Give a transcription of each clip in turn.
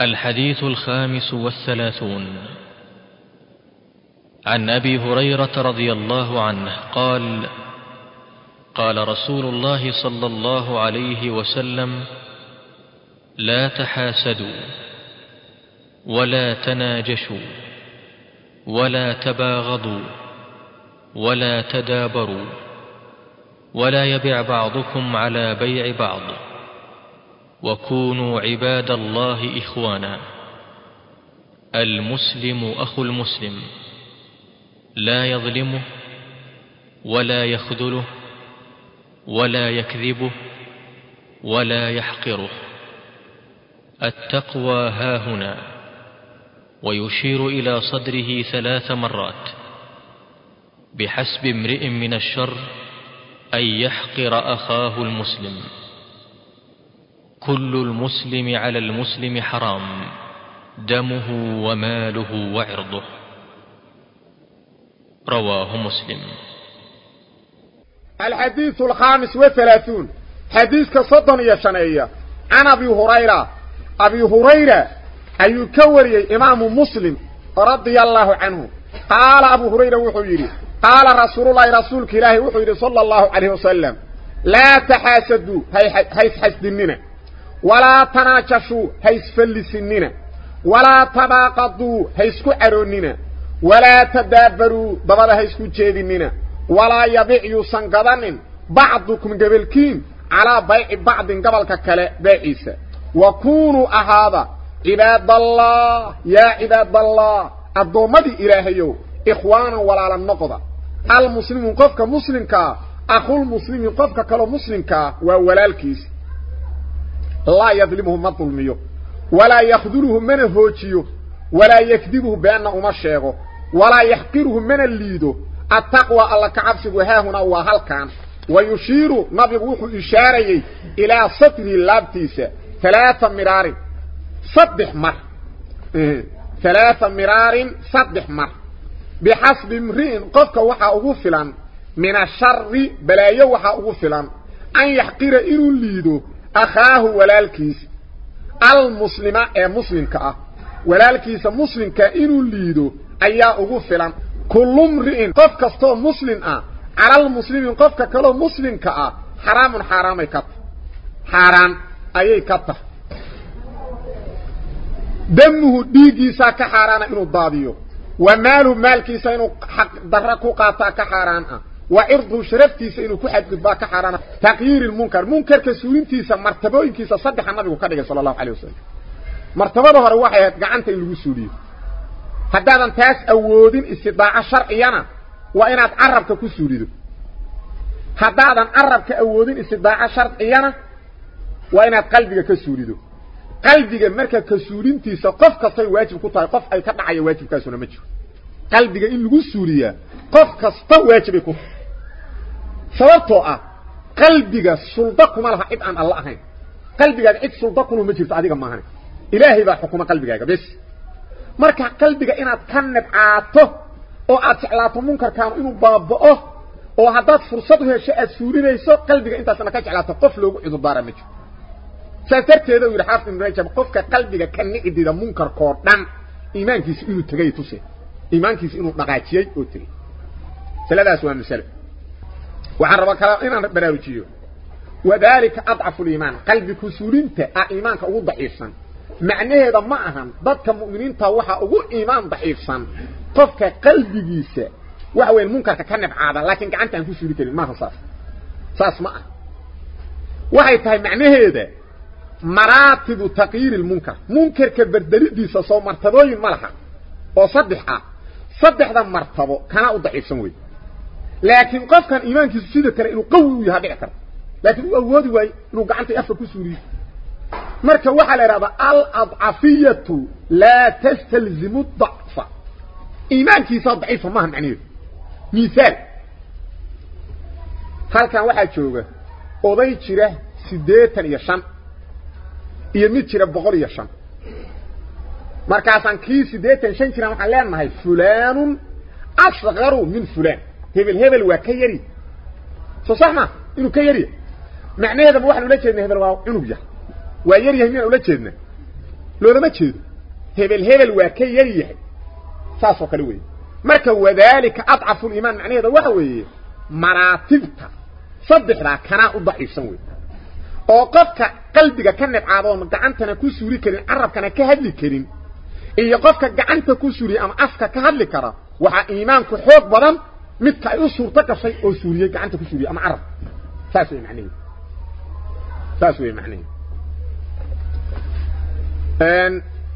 الحديث الخامس والثلاثون. عن أبي هريرة رضي الله عنه قال قال رسول الله صلى الله عليه وسلم لا تحاسدوا ولا تناجشوا ولا تباغضوا ولا تدابروا ولا يبع بعضكم على بيع بعض. وكونوا عباد الله إخوانا. المسلم أخو المسلم. لا يظلمه ولا يخذله ولا يكذبه ولا يحقره. التقوى هاهنا ويشير إلى صدره ثلاث مرات. بحسب امرئ من الشر أن يحقر أخاه المسلم. كل المسلم على المسلم حرام دمه وماله وعرضه. رواه مسلم. الحديث الخامس والثلاثون حديث كصدن يشنية عن أبي هريرة أبي هريرة أي كوري إمام مسلم رضي الله عنه. قال أبو هريرة وحيري قال رسول الله رسولك إلهي وحيري صلى الله عليه وسلم. لا تحاسدوا هيس حسدننا ولا تناجشوا هيس فلسننا ولا تباقضوا هيسكو عروننا ولا تدابروا ضبدا هيسكو جيدننا ولا يبيع يسنقضن بعضكم قبلكين على بيع بعض قبلك كلا بيعيسا وكونوا أهذا. عباد الله يا عباد الله الضومد إلهيو إخوانا ولا للنقضة المسلم قفك مسلمك أخو المسلم قفك كلو مسلمك وولالكيس لا يظلمهم ما ظلميو ولا يخذلهم من هوتيو ولا يكذبه بأنه ما شيغو ولا يحقرهم من الليدو. التقوى الله كعبسه ها هنا وهل كان؟ ويشير نبي وحو إشاري إلى سطر اللابتيسة ثلاثة مرار صدح مر. ثلاثة مرار صدح مر. بحسب امرئ قفك وحا أغفلا من الشر بلايا وحا أغفلا أن يحقر إنو الليدو. أخاه ولالكيس. المسلمة أي مسلم كأه ولالكيس مسلم كإنو الليدو أيا أغفلا كل امرئ قف كستو مسلم أه على المسلمين قف كلو مسلم كأه حرام حرام كت حرام. أي كت دمه ديجيسا كحرانا إنو ضاديو وماله مالكيسا إنو حق دركو قاطا كحرانا وعرضه شرفتي انه كحد قد باك حرانا تغيير المنكر. منكر كسورينتيس مرتبه انكيس صدح النبي وكاله صلى الله عليه وسلم. مرتبة هو رواحي يتقعنت انه سوري هذا انتاس اوودين استضاع شرقيانا وأنا أتعرب كو سوري دو هذا انعرب كاوودين استضاع شرقيانا وأنا اتقلبك كو سوري دو قلبك مركا كسورينتيس. قف كسي واجب كتاي قف أي كبعي واجب كاسونا مجو قلبك انه سوريا قف كسطا واجب كتاي sababtoo ah qalbiga sulda kuma laha cid aan Allah ahayn qalbiga cid sulda kuma ma jirto adiga ma ahayn ilaahay baa xukuma qalbigaaga bas marka qalbiga inaad ka nabcaato oo aad jeclaato munkarkan inuu baabao oo hadaad fursad u hesho aad suurinayso qalbiga intaasna ka jeclaato qof loogu cudubaara ma jiro saasarteeda uu xaafid ibn rajab qofka qalbiga ka nicdida munkarkoo dhan iimaankiisa inuu tagay tuse iimaankiisa inuu dhaqaajiyay oo tagay saladaas waa mas'ala waxaan rabaa kala inaan baraarujiyo wadaalika adcafu liimaan qalbi kusuulinta ah iimaanka ugu daciifsan macnaheeda ma ahan dadka mu'miniinta waxa ugu iimaan daciifsan qofka qalbigiisa waxa weyn munkarka ka nabcaada laakiin gacanta aan ku suuli karin maaha saas saas ma ah waxay tahay macnaheeda maraatibu taqyiir ilmunkar munkarka bedelidiisa soo martabooyin ma laha oo saddex ah saddexda martabo kana u daciifsan wey لكن قف كان إيمانك سيدة كان إنه قوي ويهاد إعكار لكن أولي واي إنه قعنت أفرق سوري مركا وحال إرادة. الأضعفية لا تستلزم الضعف. إيمانك سيدة ضعيفة ما هم عنيه مثال. هل كان واحد شوقة أضاي تيره سيدة يشان يميت إيه تيره بغل يشان مركا سان كي سيدة يشان تيره محلان ما هي فلان أصغر من فلان. هبل هبل وا كيري. صحنا إنه كيري. معناه ده واحد ولا جيدنا هبل واو. إنه بيح وا يري هي ولا جيدنا لو ما جيد هبل هبل وا كيري. صافو كلوي مركه وذلك أضعف الإيمان. معناه ده واحد وي مراتبك. صدق را كان ضعيفن وي اوقفك قلبك كان عابون غعنتنا كو سوري كرين عربك أنا كهدلي كرين اي قفك غعنتك كو سوري أم أفك كهدلي كرا وحا إيمانك حوق بدن midka ay u suurto gashay oo suuriyey gacanta ku suuriye ama carab saas wey macnaheedu saas wey macnaheedu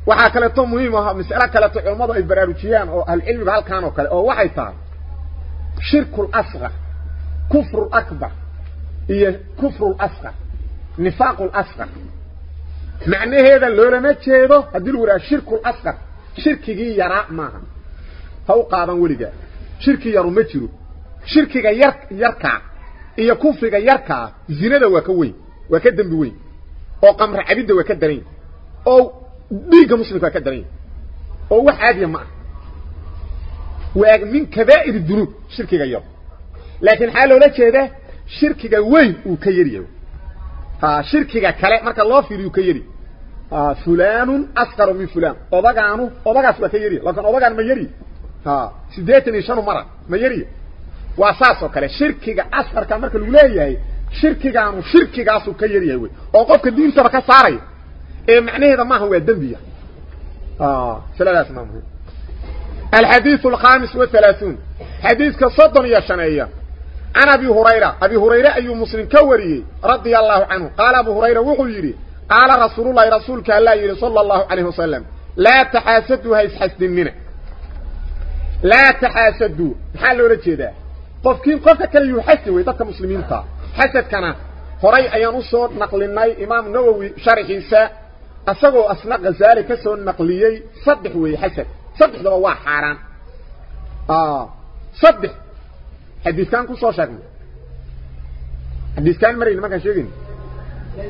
waxaa kaleeto muhiim ah mas'alo kaleeto culammadu ay baraarujiyaan oo ahlucilmiga halkaan oo kale oo waxay tahay shirku lasqar kufru lakbar iyo kufru lasqar nifaaqu lasqar macnaheeda loolama jeedo haddii lagu yidhaha shirku lasqar shirkigii yaraa maaha ha u qaadan weligaa shirki yaru ma jiro shirkiga yar yarkaa iyo kufriga yarkaa zinada waa ka weyn waa ka dembi weyn oo qamra cabidda waa ka daran oo dhiigga muslimka waa ka daran oo wax caadiya ma ah waa min kabaa'ir dunuub shirkiga yar laakiin maxaa loola jeedaa shirkiga weyn uu ka yari yahay ha shirkiga kale marka loo fiiriyo ka yari ha fulanun asqaru min fulan odagaanu odagaas waa ka yari laakiin odagaan ma yari ha sideetan iyo shan mara ma yari waa saas oo kale shirkiga asqarka marka lagu leeyahay shirkigaanu shirkigaasu ka yari yahay wey oo qofka diintaba ka saaraya ee macnaheeda maaha waa dembiya ah saladaas ma muhiim الحديث الخامس والثلاثون حديث كصدن يا شنية عن أبي هريرة أبي هريرة أي مسلم كوري رضي الله عنه قال أبو هريرة وغيري قال رسول الله رسولك الله يري صلى الله عليه وسلم لا تحاسدوا هيس حسد منه لا تحاسدوا. حالوا رجيدا قفكين قفك كان يحسد ويدك مسلمين تا. حسد كان. هري أيان أصور نقلناي إمام نووي شرح إنساء. أسقوا أسنق ذلك كسو نقليي. صدح وي حسد. صدح ده waa xaraan ah صدح. حديثان ku soo sheegnay حديثان marin ma ka sheegin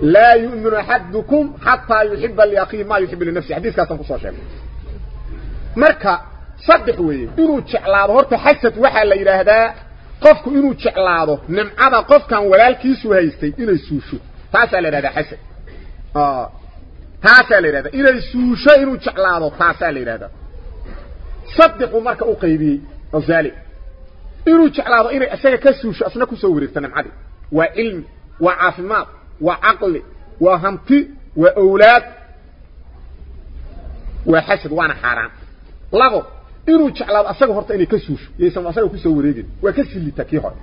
لا يؤمن أحدكم حتى يحب لاخيه ما يحب لنفسه. حديث ku soo sheegnay marka صدق وي انو جعلاده هورتو حسد وحا لا يراهدا قفكو انو جعلاده نمعدا قفكان ولالكيسو هيستي اني سوشو تاسا لا يراهدا حسد آه تاسا لا يراهدا اني سوشو انو جعلاده تاسا لا يراهدا صدق ومركه أو قيبي ازالي انو جعلاده اني اسا كاسوشو اسنا كوسووريت نمعدا وعلم وعافمات وعقل وهمتي واولاد وحسد وأنا حرام لغو inuu jeclaado asaga horta inay ka suusho yeesan asaga ku soo wareegin waa ka silita kii hore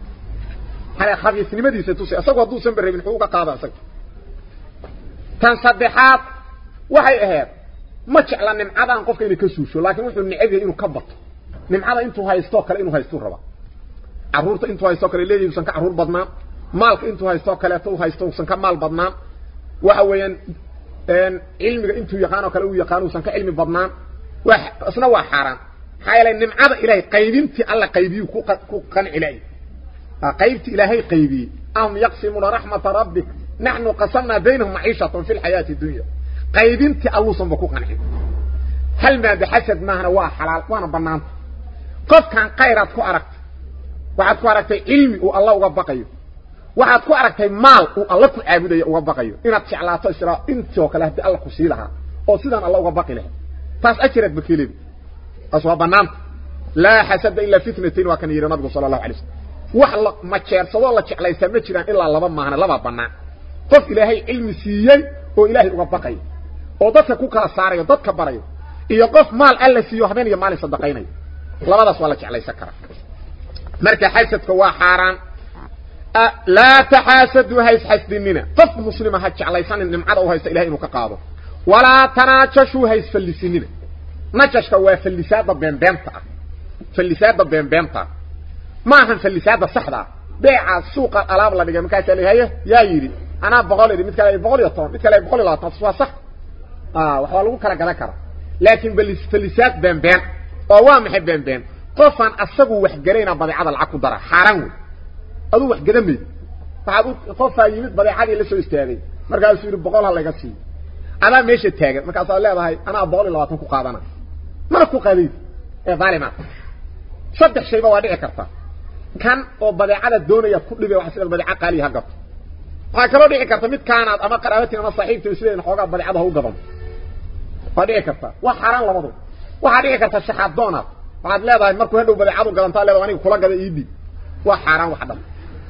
hal khabiisnimadiisa tusay asaga haduu san bareebin wuxuu ka qaada asaga tan saddexaad waxay ahayd ma jecla nimcadan qofka inay ka suusho laakiin wuxuu neceb yahay inuu ka bato nimcada intuu haysto kale inuu haysto raba caruurta intuu haysto kale leeyahay san ka caruur badnaan maalka intuu haysto kale tuu haysto san ka maal badnaan waxa weeyaan een cilmiga intuu yaqaan kale uu yaqaan san ka cilmi badnaan wax asna waa xaraan xayla nimcada ilaahay qaybinti alla qaybiyo ku ku qan ilaahay qaybti ilaahay qaybi am yaqsimuna rahmat rabbik nahnu qasamna bainahum ma'ishatan fil hayati dunya qaybinti allu sanba ku qancin hal ma bixasad maahna waa xalaal waana banaan qofkan qayraad ku aragtay waxaad ku aragtay cilmi uu Allah uga baqayo waxaad ku aragtay maal uu Allah ku caabudayo uga baqayo inaad jeclaato isra intoo kale hadii Allah ku sii lahaa oo sidan Allah uga baqi lahaa taas ajrad bakiilid اسوبنام لا حسد إلا فتنتين وكان يرى نبي صلى الله عليه وسلم. وحلق ما جير سو لا جخليس ما جيران إلا لبا ما هنا لبا بنا. قف إلى هي علم سيي أو إلى هي وبقي أو دتك كو كلا ساريو دتك بريو اي قف مال الله سيو حبين يا مال صدقين لبا سو لا جخليس كره مركا حسد كو حاران. لا تحاسدوا هي حسد مننا قف مسلمة حج عليسان النمعة أو هي إلى هي ولا تناتشوا هي فلسيننا نجشك ويا في اللسادة بين بنتا في اللسادة بين بنتا ما هن في اللسادة صحرا. بيع السوق الألاب اللي تالي كاليها يا يري. أنا بغول يري متك لأي بغول يطون متك لأي بغول يطون سوى صح؟ كرا كرا كرا لكن في اللساد بين بين ووامحي بين بين. قفا أصغوا وحقرين بضيعة العقود درا حارنوا. أدو وحقرمي فعبوا قفا يميت بضيعة لسو يستيري مركا يسير بغول هالي قصي أنا ماشي التاقر مركا أصغل الله هاي أنا بغول يطون كو قادنا مركو قديد يا إيه، ظالما صدق شيء بوا دقي كرتا كان أو بديعة دونيا كدبي واحد سيده بديعة قالي هقط وا كرو دقي كرتا ميد كان أما قرابتي أما صاحبتي وسيدين خوغا بديعة هو غبن بديعه كرتا وحرام لمده وحدي كرتا شحاب دونا. بعد لا بعد مركو هدو بديعة غلن تا لبا اني كولا غدي ايدي وحرام وحدم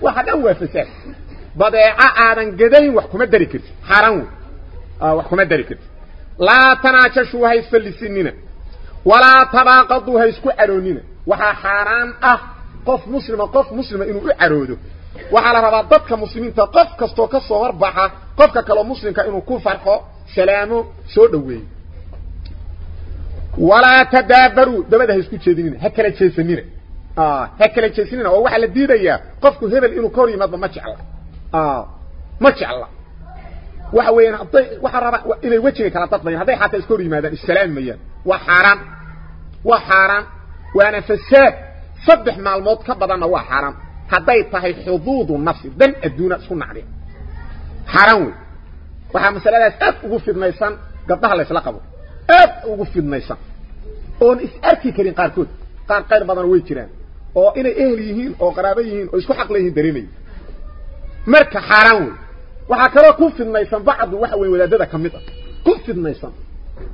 وحدم وفسد بديعة ادان غدين وحكم دري كرت حرام. آه وحكم دري كرت لا تناتشوا هي فلسينينه walaa tabaaqadu ha isku caroonina waxaa xaaraan ah qof muslima qof muslima inuu u caroodo waxaa la rabaa dadka muslimiinta qof kastoo ka soo horbaxa qofka kaloo muslimka inuu ku farxo salaamo soo dhaweeyo walaa tadaabaruu dabada ha isku jeedinina ha kala jeesanina ha kala jeesanina oo waxaa la diidayaa qofku hebel inuu ka hor yimaadba ma jecla ma jecla waxa weeyaan hadday waxaa rabaa inay wejiga kala dadbayaan hadday xataa iska hor yimaadaan issalaami mayaan waa xaaraan waa xaaraan waana fasaad saddex maalmood ka badanna waa xaaraan hadday tahay xuduudu nafsi dan adduuna isku nacdeen xaaraan wey waxaa masaladaas aad ugu fidnaysan gabdhaha laysla qabo aad ugu fidnaysan oon is arki karin qaarkood qaar qayr badan way jiraan oo inay ehel yihiin oo qaraabo yihiin oo isku xaq leeyihiin dareemaya marka xaaraan wey waxaa kaloo ku fidnaysan bacdu waxa weeye wadaadada ka mid ah ku fidnaysan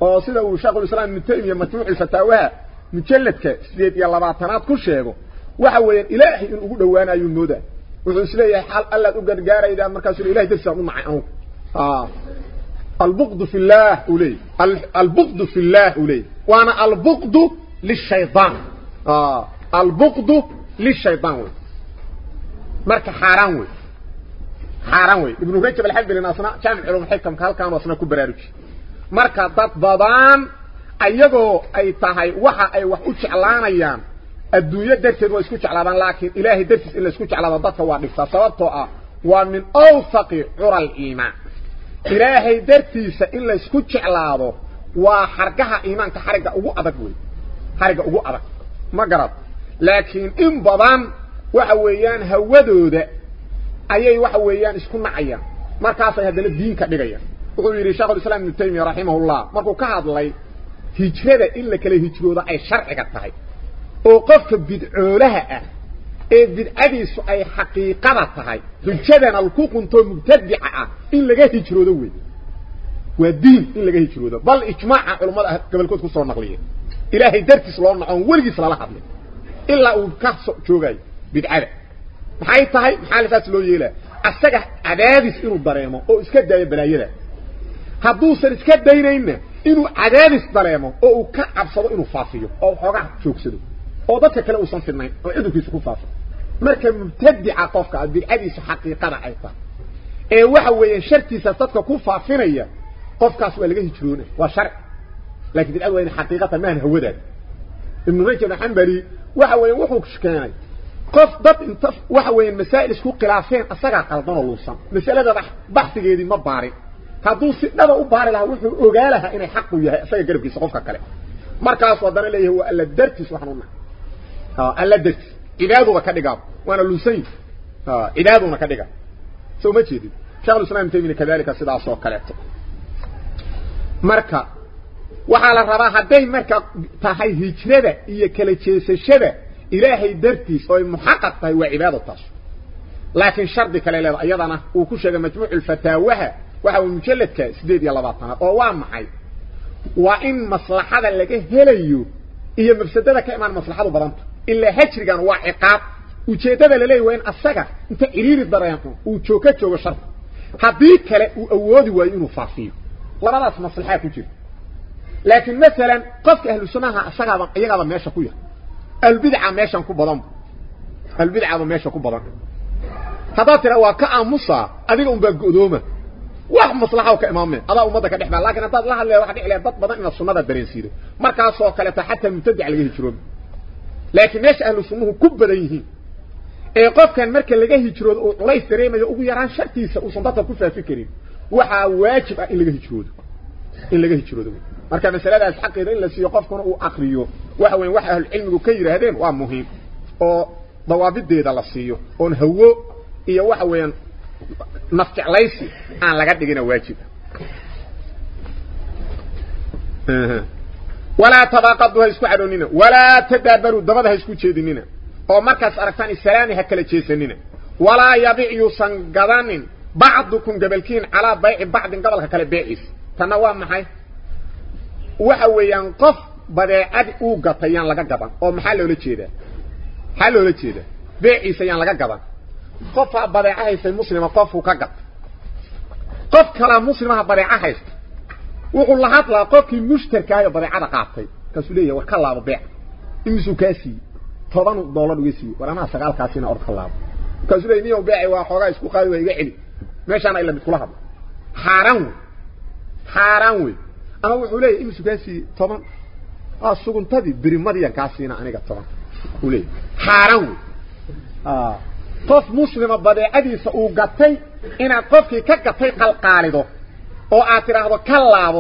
oo sida uu sheekhu islaam ibn taymiya majmuuc fataawaha mujalladka sideed iyo labaatanaad ku sheego waxa weeyaan ilaahay in ugu dhawaanayo mooda wuxuu isleeyahay xal allaad u gargaaraydaa markaasuu ilahay darsiisaan u nacay anugu البغض في الله أولي البغض في الله أولي وأنا البغض للشيطان آه. البغض للشيطان وي. مركا حاران وي حاران وي ابن رجب الحمد لله أصنع جامع علوم الحكم كهل كانوا أصنع كبراروج مركا ضد بضان أيضو أي تهي وحا أي وحا أجعلان أيام الدنيا درتد واسكو جعلان لكن إلهي درتد إلا اسكو جعلان ضدك وانفتا سببتو ومن أوثق عرى الإيمان ilaahay dartiisa in la isku jeclaado waa xargaha iimaanka xariga ugu adag wey xariga ugu adag ma garad laakiin in badan waxa weeyaan hawadooda ayay waxa weeyaan isku nacayaan markaasay haddana diinka dhigayaan wuxuu yidhi sheekhu islaam ibnu taymiya raximahullah markuu ka hadlay hijrada in la kala hijroodo ay sharciga tahay oo qofka bidcoolaha ah ee bidcadiisu ay xaqiiqada tahay xujadana ku qunto mubtadica ah in laga hijroodo weey waa diin in laga hijroodo bal ijmaaca culimada gobolkood ku soo naqliyay ilaahay dartiis loo naco weligiis lala hadlay ilaa uu ka joogay bidcada maxay tahay maxaa loo yeelaa asaga cadaadis inuu dareemo oo iska daayo balaayada hadduusan iska daynayna inuu cadaadis dareemo oo uu ka cabsado inuu faafiyo oo xoogaa joogsado oo dadka kale uusan fidnayn oo cudurkiisa ku faafo marka mubtadica qofka bidcadiisa xaqiiqada ay tahay ee waxa weeyaan shartiisa dadka ku faafinaya qofkaas waa laga hijroona waa sharci laakiin bidcadu waa in xaqiiqata maan hawadaad ibn rajab hanbali waxa weeyaan wuxuu keenay qof dad inta waxa weeyaan masaa'il isku khilaafeen asaga qaldan oo luusan masalada baxsigeedii ma baarin hadduu si dhaba u baari lahaa wuxuu ogaa lahaa inay xaq u yahay asaga garabkiisa qofka kale markaas wadana leeyahay waa alla dartiis waxaan ها alla darti cibaadada ka dhigaa waana luusan ha cibaaduna ka dhigaa soo ma jeedin sheekh islaam taymina kadalika sidaas oo kale marka waxa la rabaa haday marka tahay hijrada iyo kala jeesashada ilaahay dartiis oo muhaqqaq tahay waa cibaadataas laakiin shardi kale leedahay ayadana uu ku sheegay majmuucul fataawaha waxa mujalladka 8 oo waa maxay waa in maslaxada laga helayo iyo mafsadada ka imaan maslaxadu badanta illa hajrigan waa ciqaab ujeedada la leeyahay in asaga inta iriiri dareento uu jooga joogo shar hadii kale uu awoodi waayo inuu faafiyo labadaas maslaxa ku jira laakiin midalan qofka ahlu sunnaha asaga iyagaba meesha ku yahay albid'a meeshan ku badan albid'a meesha ku badan hadaa tira waa ka aamusa adiga un baa go'dooma wax maslaxa ka imaameen adaa umada ka dhexbaa laakiin hadaad la hadlay waxa dhixlay dad badan ina sunnada dareensiido markaas oo kale ta hatta mubtadic laga hijroodo laakiin meesha ahlu sunnuhu ku badan yihiin ee qofkan marka laga hijroodo oo culays dareemayo ugu yaraan shartiisa uu dadka ku faafi karin waxa waajib ah in laga hijroodo in laga hijroodo marka masaladaas xaqeeda in la siiyo qofkuna uu aqriyo waxa weyn waxa ahlu cilmigu ka yiraahdeen waa muhiim oo dawaabideeda la siiyo oon hawo iyo waxa weeyaan nafjeclaysi aan laga dhigina waajib. Walaa tabaqadu ha isku cadhoonina walaa tadaabaru dabada ha isku jeedinina. Oo markaas aragtaan islaami ha kala jeesanina. Walaa yabic yuusan gadanin bacdukum gabalkiin calaa bayci bacdin gobolka kale beeciis tanna waa maxay? Waxa weeyaan qof badeecad uu gatay yaan laga gaban. Oo maxaa loola jeedaa? Maxaa loola jeedaa? Beeciis ayaan laga gaban. Mushtarka ahay oo badeecada qaatay kaasuu leeyahay war ka laabo beec imisuu kaa siiyey toban dollar uga siiyey war anaa sagaalkaasina or ka laabo kaasuu leeyahay niyow beeci waa xoogaa isku qaadi waa iga celi meeshaana ila mid kula hadla xaaraan wey xaaraan wey ama wuxuu leeyahay imisuu kaa siiyey toban aa suguntadii berimadiyaan kaa siina aniga toban uu leeyahay xaaraan wey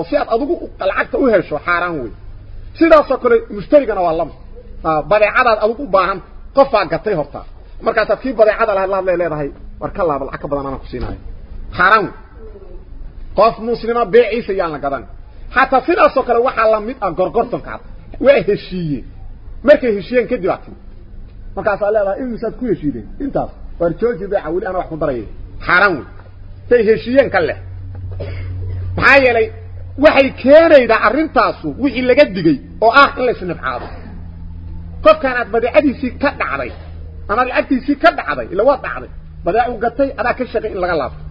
si aad adigu lacagta u hesho xaaraan wey sidaasoo kale mushtarigana waa lama badeecadaad adigu u baahan qofaa gatay horta markaasaad kii badeecada lahayd lahadlay leedahay war ka laabo lacag ka badan anaa ku siinaayo xaaraan wey qof muslima beeciisa yaan la gadan xataa sidaasoo kale waxaa lamid ah gorgortonkaad waa heshiiyeen markay heshiiyeen kadib aad timi markaasaa leedahay imisaad ku heshiideen intaas waar jooji beeca weli ana wax ku daraya xaaraan wey say heshiiyeen ka leh maxaa yeelay waxay keenaydaa arrintaasu wixii laga digay oo ah in la isnibcaado qofkaan aad badeecadiisii ka dhacday amaad lacagtiisii ka dhacday ila waad dhacday badeecu gatay adaa ka shaqay in laga laabto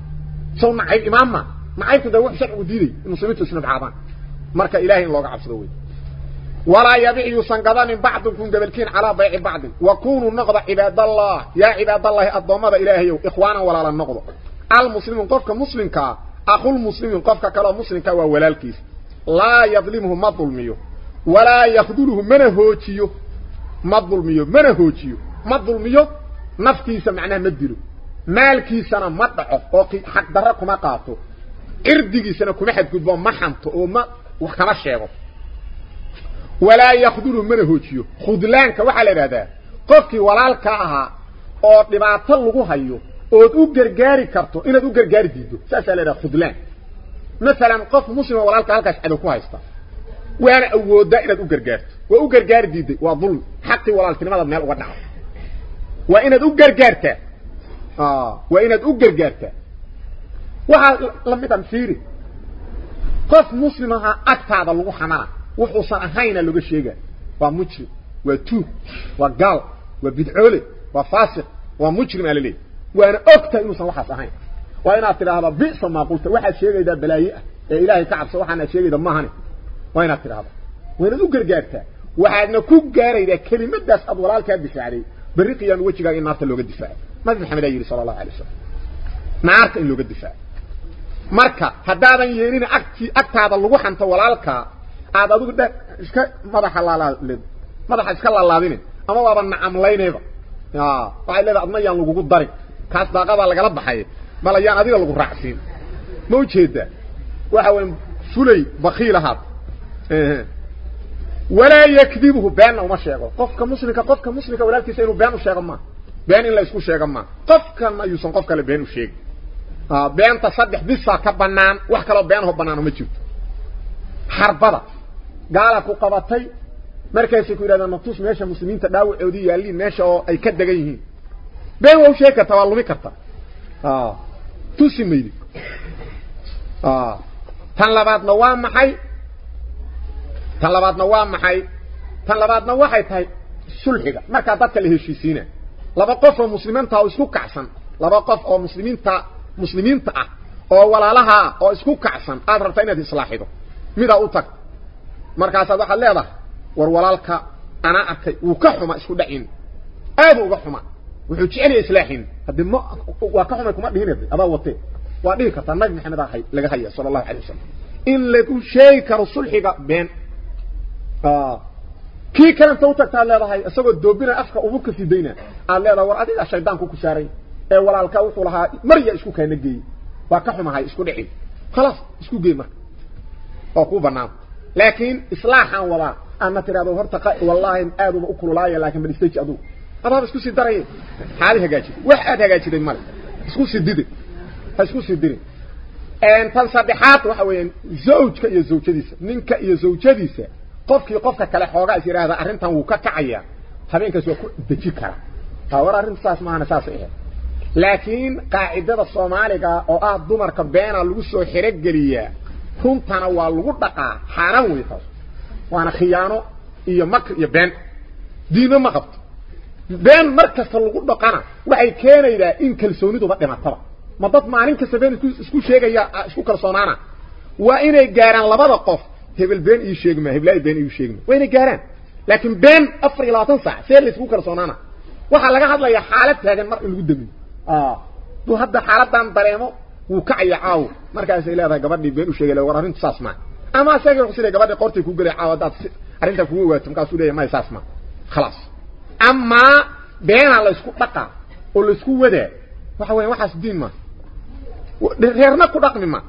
sow nacayb imaamma nacaybtu dee wax sharcigu diiday in muslimiintu isnibcaadaan marka ilahay in looga cabsado wey ولا يبيع يسنقضان بعض كن دبلكين على بيع بعض. وكونوا نقض عباد الله. يا عباد الله الضماد إلهي؟ إخوانا ولا لنقض المسلمين قفك مسلمك. أخو المسلمين قفك كلا مسلمك وولا الكيس لا يظلمه ما ظلميه. ولا يخدله من هوتيو ما ظلميه من هوتيو ما ظلميه نفتيس معنى مدره مالكي سنة مدعه وقي حق دركم قاطه إردقي سنة كمحد ما محمته وما وكما شعبه walaa yakduluhu mana hoojiyo khudlaanka waxaa la idhahdaa qofkii walaalka ahaa oo dhibaato lagu hayo ood u gargaari karto inaad u gargaari diiddo saasaa la idhaha khudlaan maalan qof muslima walaalka halkaas cadow ku haysta waana awooddaa inaad u gargaarto waa u gargaari diidday waa dulmi xaqii walaaltinimadaad meel uga dhacdo waa inaad u gargaartaa waa inaad u gargaartaa waxaa lamid an fiiri qof muslim ahaa agtaada lagu xamana wuxuusan ahayna looga sheega waa mujrim waa tuug waa gaal waa bidcoole waa faasiq waa mujrim aa laleeyahy waana ogtahay inuusan waxaas ahayn waa inaad tidhaahdaa bisa maa qulta waxaad sheegaydaa balaaye ah ee ilaahay ka cabso waxaanaad sheegayda maahane waa inaad tidhahdaa waa inaad u gargaartaa waxaadna ku gaaraydaa kelimadaas aad walaalkaa difaacday berri qiyaama wejigaaga in naarta looga difaaco nabi maxamed aa yidhi sala allahu alay wasalam naarta in looga difaaco marka haddaadan yeelin agtii agtaada lagu xanto walaalkaa aad adigu dhe iska madaxa laalaad madaxa iska laalaadine ama waaba nacamlaynayba waxay leedahay adna yaan lagugu darin kaas daaqadaa lagala baxay mala yaan adiga lagu raacsiin ma ujeedaa waxa weya fulay bakiil ahaad walaa yakdibuhu beenna uma sheego qofka muslimka qofka muslimka walaalkiisa inuu been u sheego maa been in la isku sheego maa qofkan ayuusan qof kale been u sheegin beenta saddex bisaa ka banaan wax kaloo beenaho banaano ma jirto xarbada muslimiinta dhaawacoodii yaalliin meesha oo ay ka degan yihiin been waa u sheegi kartaa waa lumi kartaa tusi maydi tan labaadna waa maxay tan labaadna waa maxay tan labaadna waxay tahay sulxiga markaa dadka la heshiisiina laba qof oo muslimiinta oo isku kacsan laba qof oo muslimiinta muslimiinta ah oo walaalaha oo isku kacsan aad rabtaa inaad islaaxido midaa u tag markaasaad waxaad leedahay war walaalka anaa arkay wuu ka xuma isku dhacin aadu uga xuma wuxuu jecel yahay islaaxin haddii ma waa ka xumay kuma dhihin adaa watee waa dhihi kartaa nabi maxamed ahay laga haya sala allahu alay wasalam in lagu sheegi karo sulxiga been kii kalenta u tagtaad leedahay isagoo doobina afka ubu ka sii dayna aad leedahay war adiga shaydaanku ku saaray ee walaalka wuxuu lahaa marya isku geeyey waa ka xumahay isku dhicin khalaas isku geey marka oo ku banaan laakiin islaaxan wadaa aadna tidhahdo horta wallaahi aad uba u kululaaya laakiin bal stage adugu adaaba isku sii daraya xaali hagaajiday wax aad hagaajiday male isku sii dide ha isku sii dirin tan saddexaad waxa weeyaan zawjka iyo zawjadiisa ninka iyo zawjadiisa qofkii qofka kale xoogaa is yidhaahda arrintan wuu ka kacayaa habeenkaas waa ku deji karaa war arrinta saas maahana saasay ahayd laakiin qaacidada soomaaliga oo ah dumarka beena lagu soo xerogeliyaa runtana waa lagu dhaqaa xaaraan wey taas waana khiyaano iyo makr iyo been diino ma qabto been markasta lagu dhaqana waxay keenaydaa in kalsooniduba dhimataba ma dad maalin kasta been isku sheegaya isku kalsoonaana waa inay gaaraan labada qof hebel been ii sheegma heblaay been ii sheegma waa inay gaaraan laakiin been afar iyo labaatan saac see la isku kalsoonaana waxaa laga hadlayaa xaalad taagan mar in lagu damiyo duu hadda xaaladan dareemo wuu kacaya caawo markaasay leedahay gabadhii been u sheegay war arrintu saas maa ama asaga leeyahay gabadhii qortay ku galay caawo hadaad arrinta kugu waato markaasuu leeyahay may saas maa khalaas ama beena la isku dhaqa oo la isku wadaa waxa weeye waxaas diin ma reerna ku dhaqmi ma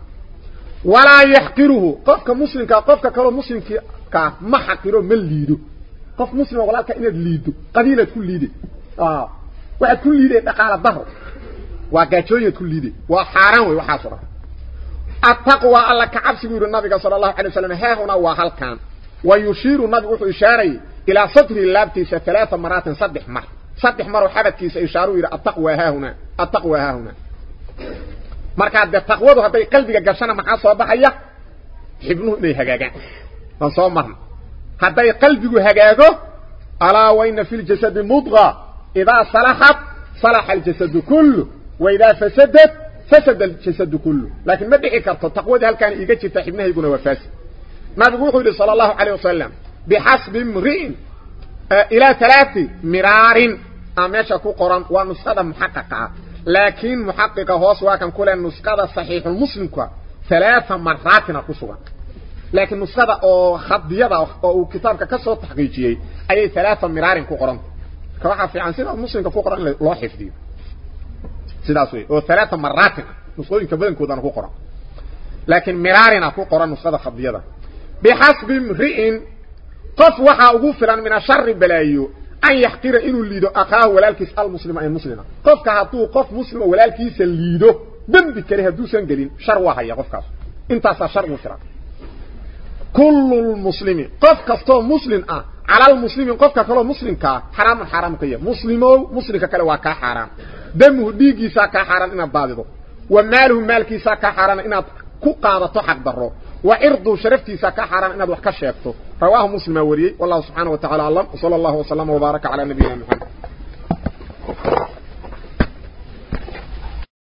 walaa yaxqiruhu qofka muslimka qofka kaloo muslimka ma xaqiro ma liido qof muslima walaalka inaad liido qabiilad ku liide ah waxaad ku liiday dhaqaala daro وقاتلوني كليدي وحاران وحاصرة التقوى الله كعبسي يقول النبي صلى الله عليه وسلم ها هنا وحال كان ويشير النبي إشاري إلى صدر الله بتيسة ثلاثة مرات صدح مر صدح مر وحبت كيسة إشاروا إلى التقوى ها هنا التقوى ها هنا مركات التقوى ده هبي قلبك قرشانة محاصرة بحية حبنه إليه هكذا فنصور مرم هبي قلبك هكذا ألا وإن في الجسد مضغى إذا صلحت صلح الجسد كله وإذا فسدت فسد الجسد كله. لكن ما بيحي كرت التقوى ده هل كان إيجاتي فإبنه يقول وفاس ما بيقول صلى الله عليه وسلم بحسب مرين آه، إلى ثلاث مرار. آه، أميش أكو قرآن ونصد محققة. لكن محققة هو سواء كان كل النسكة الصحيح المسلم ثلاث مرات نقصها لكن نصد أو خط يضع أو كتاب كسر التحقيقية أي ثلاث مرار كو قرآن. كواحد في عنسين المسلم كو قرآن لوحف ديه سداسو أو ثلاثة مرات. نسوين كبدن كودان كو قران لكن مرارنا كو قران نسخه خضيده بحسب امرئ قف وحا اوغو من شر بلايو. أن يختار انه الليدو. أخاه ولا الكيس المسلم أي مسلم قف كهاتو قف مسلم ولا الكيس الليدو. دم بكره هدوسن غلين شر يا قف كاس. انت شر مسلم كل المسلم قف كفته مسلم آه. على المسلم قف كفته مسلم كا. حرام حرام كيه مسلم مسلم كلا وكا حرام. دمه ديغيسا كا حرام إنا بابو وماله مالكي يسا كا حرام إنا كو قادته حق درو وارض شرفتي سا كا حرام إنا وخا شيقته رواه مسلم وري والله سبحانه وتعالى علم صلى الله وسلم وبارك على نبينا محمد.